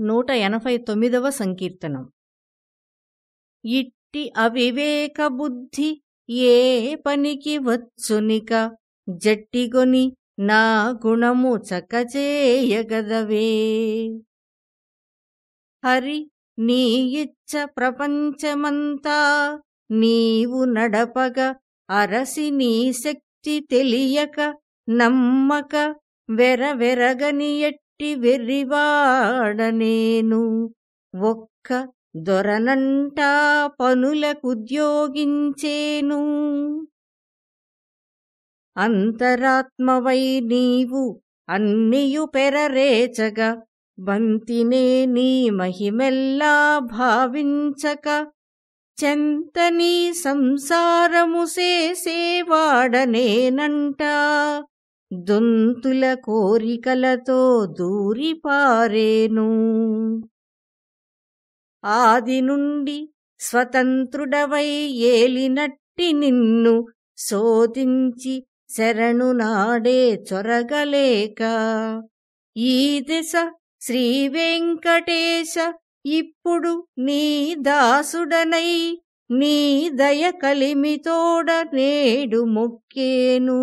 నూట ఎనభై తొమ్మిదవ సంకీర్తనం. ఇట్టి అవివేక బుద్ధి ఏ పనికి వచ్చునిక జట్టిగొని నా గుణము చకచేయగదవే. హరి నీ ఇచ్చ ప్రపంచమంతా నీవు నడపగ అరసి నీ శక్తి తెలియక నమ్మక వెరవెరగని ఒట్టి వెర్రివాడ నేను. ఒక్క దొరనంటా పనులకుద్యోగించేను. అంతరాత్మవై నీవు అన్నియు పెరరేచగా బంతినే నీ మహిమెల్లా భావించక చెంతనీ సంసారము సేసేవాడనేనంటా. దొంతుల కోరికలతో దూరిపారేను. ఆది నుండి స్వతంత్రుడవై ఏలినట్టి నిన్ను శోధించి శరణు నాడే చొరగలేక. ఈ దిశ శ్రీవెంకటేశ ఇప్పుడు నీ దాసుడనై నీ దయ కలిమితోడ నేడు మొక్కేను.